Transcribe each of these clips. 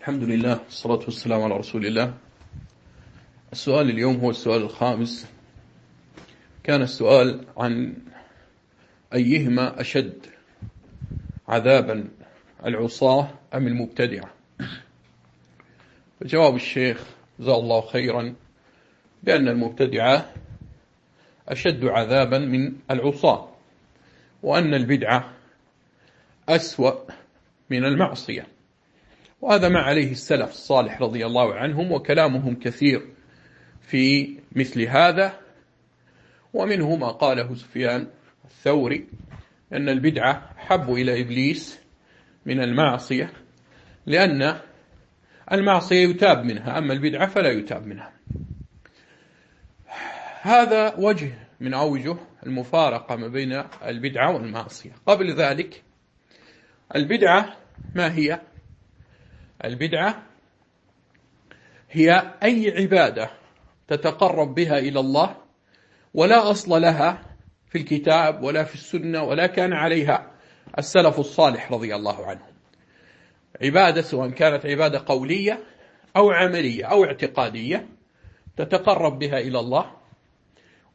الحمد لله والصلاة والسلام على رسول الله السؤال اليوم هو السؤال الخامس. كان السؤال عن أيهما أشد عذابا العصاة أم المبتدعة؟ فجواب الشيخ جزاه الله خيرا بأن المبتدعة أشد عذابا من العصاة وأن البدعة أسوأ من المعصية. وهذا ما عليه السلف الصالح رضي الله عنهم وكلامهم كثير في مثل هذا. ومنه ما قاله سفيان الثوري أن البدعة حب إلى إبليس من المعصية لأن المعصية يتاب منها أما البدعة فلا يتاب منها. هذا وجه من أوجه المفارقة ما بين البدعة والمعصية. قبل ذلك البدعة ما هي؟ البدعة هي أي عبادة تتقرب بها إلى الله ولا أصل لها في الكتاب ولا في السنة ولا كان عليها السلف الصالح رضي الله عنهم عبادة سواء كانت عبادة قولية أو عملية أو اعتقادية تتقرب بها إلى الله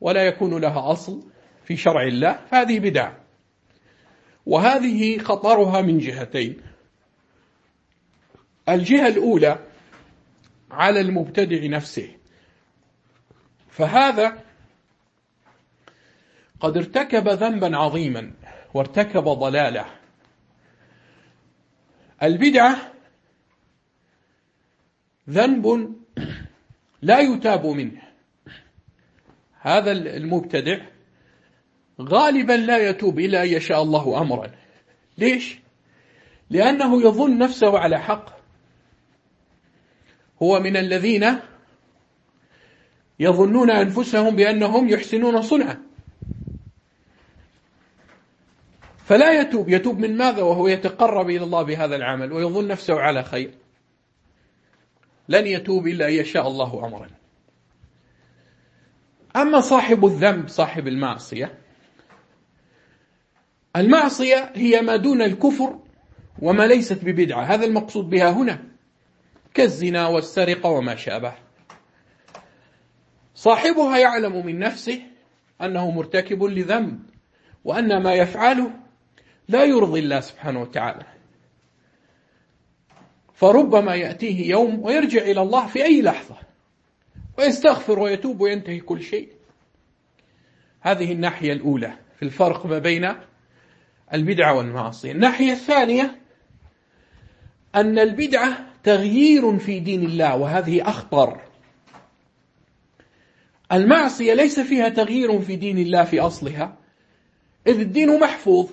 ولا يكون لها أصل في شرع الله فهذه بدعة. وهذه خطرها من جهتين. الجهة الأولى على المبتدع نفسه. فهذا قد ارتكب ذنبا عظيما وارتكب ضلاله. البدعة ذنب لا يتاب منه. هذا المبتدع غالبا لا يتوب إلا أن يشاء الله أمرا. ليش؟ لأنه يظن نفسه على حق. هو من الذين يظنون أنفسهم بأنهم يحسنون صنعا. فلا يتوب. يتوب من ماذا؟ وهو يتقرب إلى الله بهذا العمل ويظن نفسه على خير. لن يتوب إلا أن يشاء الله أمرا. أما صاحب الذنب صاحب المعصية المعصية هي ما دون الكفر وما ليست ببدعة. هذا المقصود بها هنا. كالزنا والسرقة وما شابه. صاحبها يعلم من نفسه أنه مرتكب لذنب وأن ما يفعله لا يرضي الله سبحانه وتعالى. فربما يأتيه يوم ويرجع إلى الله في أي لحظة ويستغفر ويتوب وينتهي كل شيء. هذه الناحية الأولى في الفرق ما بين البدعة والمعصية الناحية الثانية أن البدعة تغيير في دين الله وهذه أخطر. المعصية ليس فيها تغيير في دين الله في أصلها إذ الدين محفوظ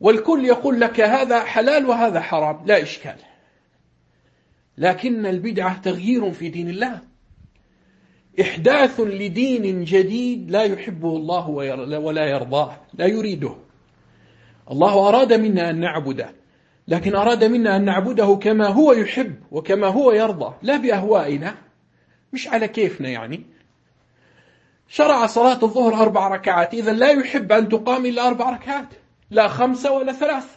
والكل يقول لك هذا حلال وهذا حرام لا إشكال. لكن البدعة تغيير في دين الله. إحداث لدين جديد لا يحبه الله ولا يرضاه لا يريده. الله أراد منا أن نعبده. لكن أراد منا أن نعبده كما هو يحب وكما هو يرضى لا بأهوائنا. مش على كيفنا يعني. شرع صلاة الظهر أربع ركعات. إذا لا يحب أن تقام إلا أربع ركعات لا خمسة ولا ثلاث.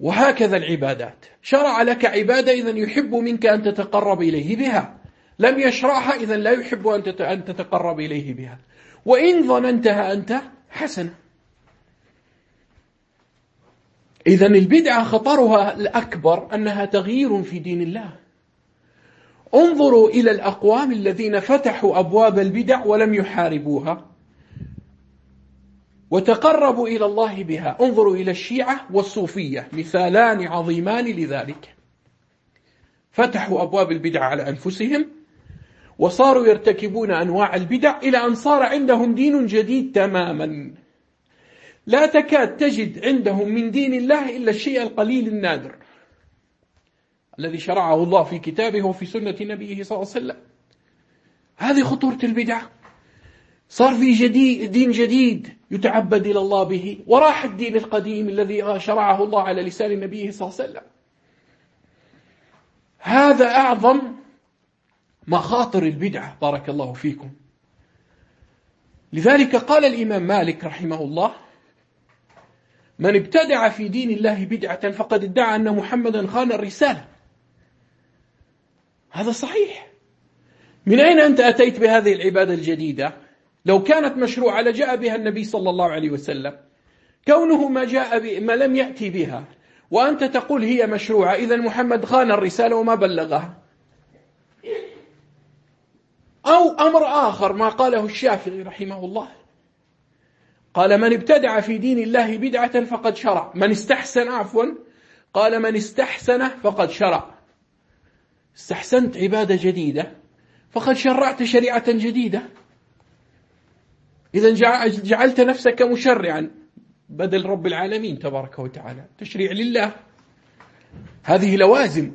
وهكذا العبادات. شرع لك عبادة إذا يحب منك أن تتقرب إليه بها. لم يشرعها إذا لا يحب أن تتقرب إليه بها. وإن ظننتها أنت حسنة. إذا البدعة خطرها الأكبر أنها تغيير في دين الله. انظروا إلى الأقوام الذين فتحوا أبواب البدع ولم يحاربوها وتقربوا إلى الله بها. انظروا إلى الشيعة والصوفية مثالان عظيمان لذلك. فتحوا أبواب البدع على أنفسهم وصاروا يرتكبون أنواع البدع إلى أن صار عندهم دين جديد تماما. لا تكاد تجد عندهم من دين الله إلا الشيء القليل النادر الذي شرعه الله في كتابه وفي سنة نبيه صلى الله عليه وسلم. هذه خطورة البدع. صار في جديد دين جديد يتعبد إلى الله به. وراح الدين القديم الذي شرعه الله على لسان نبيه صلى الله عليه وسلم. هذا أعظم مخاطر البدعة بارك الله فيكم. لذلك قال الإمام مالك رحمه الله من ابتدع في دين الله بدعة فقد ادعى أن محمدا خان الرسالة. هذا صحيح. من أين أنت أتيت بهذه العبادة الجديدة؟ لو كانت مشروعة لجاء بها النبي صلى الله عليه وسلم. كونه ما جاء ما لم يأتي بها. وأنت تقول هي مشروعة. إذا محمد خان الرسالة وما بلغها. أو أمر آخر ما قاله الشافعي رحمه الله. قال من ابتدع في دين الله بدعة فقد شرع. من استحسن عفوا قال من استحسن فقد شرع. استحسنت عبادة جديدة فقد شرعت شريعة جديدة. إذا جعلت نفسك مشرعا. بدل رب العالمين تبارك وتعالى. تشريع لله. هذه لوازم.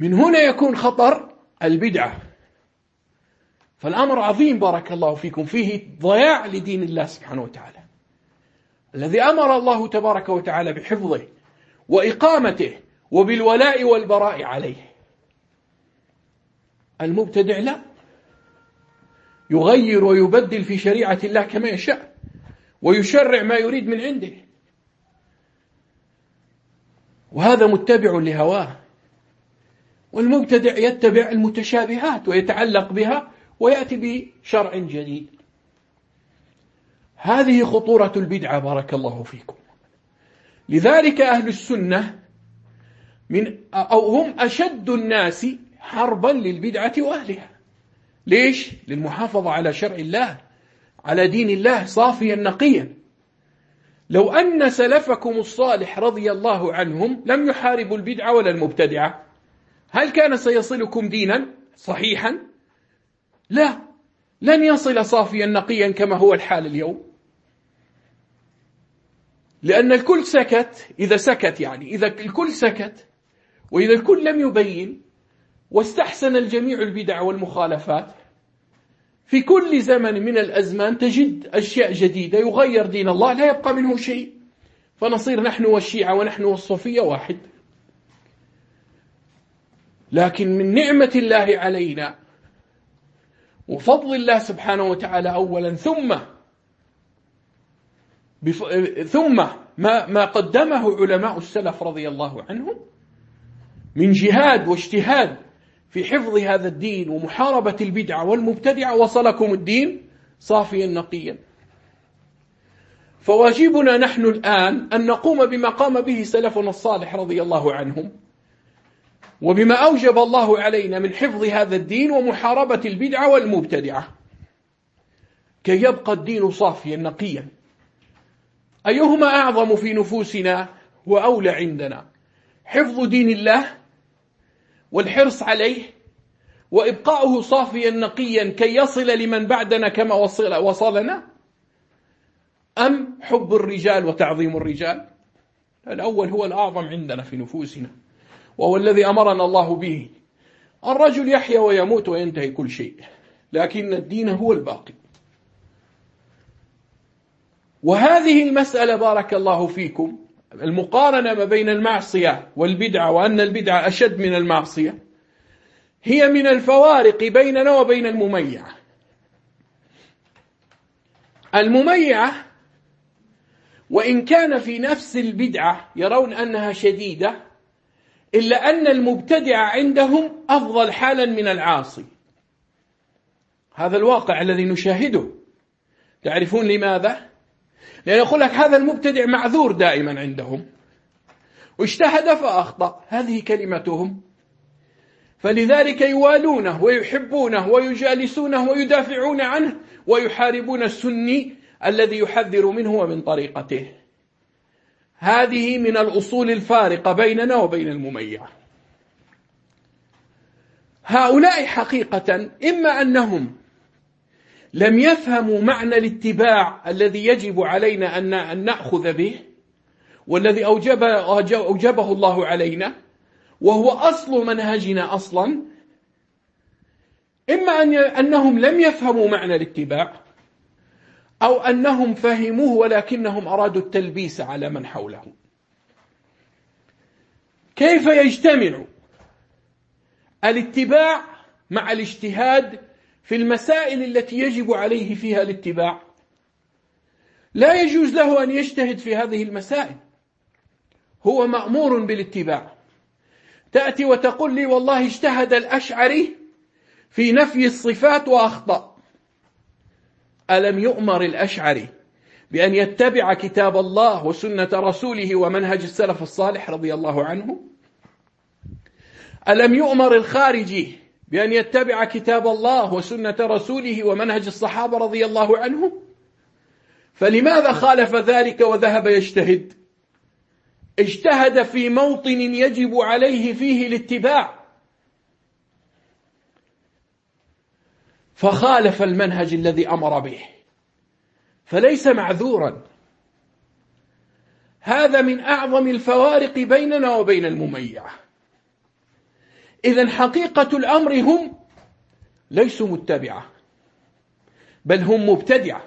من هنا يكون خطر البدعة. فالأمر عظيم بارك الله فيكم فيه ضياع لدين الله سبحانه وتعالى. الذي أمر الله تبارك وتعالى بحفظه وإقامته وبالولاء والبراء عليه. المبتدع لا. يغير ويبدل في شريعة الله كما يشاء ويشرع ما يريد من عنده. وهذا متبع لهواه. والمبتدع يتبع المتشابهات ويتعلق بها ويأتي بشرع جديد. هذه خطورة البدعة بارك الله فيكم. لذلك أهل السنة من أو هم أشد الناس حربا للبدعة وأهلها. ليش؟ للمحافظة على شرع الله على دين الله صافيا نقيا. لو أن سلفكم الصالح رضي الله عنهم لم يحاربوا البدعة ولا المبتدعة هل كان سيصلكم دينا؟ صحيحا. لا. لن يصل صافيا نقيا كما هو الحال اليوم. لأن الكل سكت إذا سكت يعني إذا الكل سكت وإذا الكل لم يبين واستحسن الجميع البدع والمخالفات في كل زمن من الأزمان تجد أشياء جديدة يغير دين الله لا يبقى منه شيء. فنصير نحن والشيعة ونحن والصوفية واحد. لكن من نعمة الله علينا وفضل الله سبحانه وتعالى أولا ثم بف... ثم ما ما قدمه علماء السلف رضي الله عنهم من جهاد واجتهاد في حفظ هذا الدين ومحاربة البدعة والمبتدعة وصلكم الدين صافيا نقيا. فواجبنا نحن الآن أن نقوم بما قام به سلفنا الصالح رضي الله عنهم. وبما أوجب الله علينا من حفظ هذا الدين ومحاربة البدعة والمبتدعة. كي يبقى الدين صافيا نقيا. أيهما أعظم في نفوسنا وأولى عندنا؟ حفظ دين الله والحرص عليه وإبقاؤه صافيا نقيا. كي يصل لمن بعدنا كما وصل وصلنا؟ أم حب الرجال وتعظيم الرجال؟ الأول هو الأعظم عندنا في نفوسنا. وهو الذي أمرنا الله به. الرجل يحيا ويموت وينتهي كل شيء لكن الدين هو الباقي. وهذه المسألة بارك الله فيكم المقارنة ما بين المعصية والبدعة وأن البدعة أشد من المعصية هي من الفوارق بيننا وبين المميعة المميعة وإن كان في نفس البدعة يرون أنها شديدة إلا أن المبتدع عندهم أفضل حالا من العاصي. هذا الواقع الذي نشاهده. تعرفون لماذا؟ لأن يقول لك هذا المبتدع معذور دائما عندهم. واجتهد فأخطأ. هذه كلمتهم. فلذلك يوالونه ويحبونه ويجالسونه ويدافعون عنه ويحاربون السني الذي يحذر منه ومن طريقته. هذه من الأصول الفارقة بيننا وبين المميع. هؤلاء حقيقة إما أنهم لم يفهموا معنى الاتباع الذي يجب علينا أن نأخذ به والذي أوجب أوجبه الله علينا وهو أصل منهجنا أصلا إما أن أنهم لم يفهموا معنى الاتباع أو أنهم فهموه ولكنهم أرادوا التلبيس على من حولهم. كيف يجتمع الاتباع مع الاجتهاد في المسائل التي يجب عليه فيها الاتباع؟ لا يجوز له أن يجتهد في هذه المسائل. هو مأمور بالاتباع. تأتي وتقول لي والله اجتهد الأشعري في نفي الصفات وأخطأ. ألم يؤمر الأشعري بأن يتبع كتاب الله وسنة رسوله ومنهج السلف الصالح رضي الله عنه؟ ألم يؤمر الخارجي بأن يتبع كتاب الله وسنة رسوله ومنهج الصحابة رضي الله عنهم فلماذا خالف ذلك وذهب يجتهد؟ اجتهد في موطن يجب عليه فيه الاتباع. فخالف المنهج الذي أمر به. فليس معذورا. هذا من أعظم الفوارق بيننا وبين المميعة إذا حقيقة الأمر هم ليسوا متبعة بل هم مبتدعة.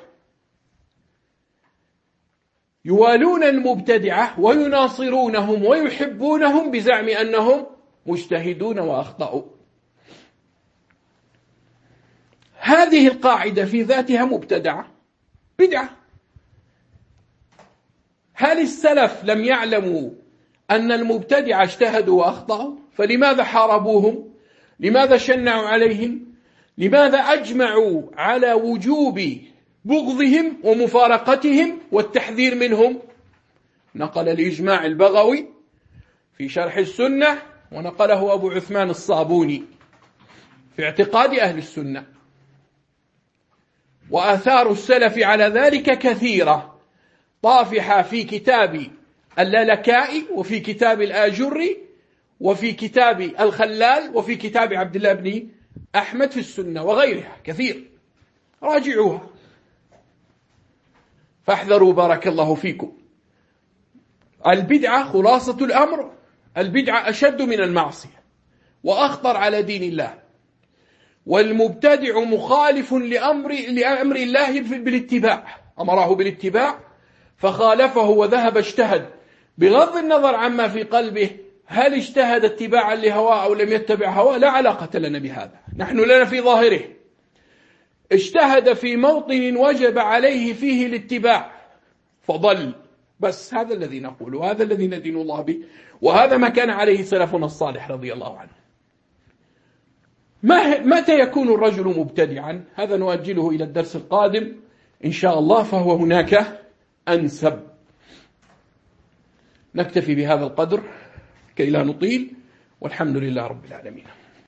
يوالون المبتدعة ويناصرونهم ويحبونهم بزعم أنهم مجتهدون وأخطأوا. هذه القاعدة في ذاتها مبتدعة بدعة. هل السلف لم يعلموا أن المبتدع اجتهدوا وأخطأوا؟ فلماذا حاربوهم؟ لماذا شنعوا عليهم؟ لماذا أجمعوا على وجوب بغضهم ومفارقتهم والتحذير منهم؟ نقل الإجماع البغوي في شرح السنة ونقله أبو عثمان الصابوني في اعتقاد أهل السنة. وآثار السلف على ذلك كثيرة. طافحة في كتاب اللالكائي وفي كتاب الآجري وفي كتاب الخلال وفي كتاب عبد الله بن أحمد في السنة وغيرها. كثير. راجعوها. فاحذروا بارك الله فيكم. البدعة خلاصة الأمر. البدعة أشد من المعصية. وأخطر على دين الله. والمبتدع مخالف لأمر, لأمر الله بالاتباع. أمره بالاتباع فخالفه وذهب اجتهد. بغض النظر عما في قلبه هل اجتهد اتباعا لهواه أو لم يتبع هواه؟ لا علاقة لنا بهذا. نحن لنا في ظاهره. اجتهد في موطن وجب عليه فيه الاتباع فضل. بس هذا الذي نقول وهذا الذي ندين الله به وهذا ما كان عليه سلفنا الصالح رضي الله عنه. متى يكون الرجل مبتدعا؟ هذا نؤجله إلى الدرس القادم إن شاء الله فهو هناك أنسب. نكتفي بهذا القدر كي لا نطيل والحمد لله رب العالمين.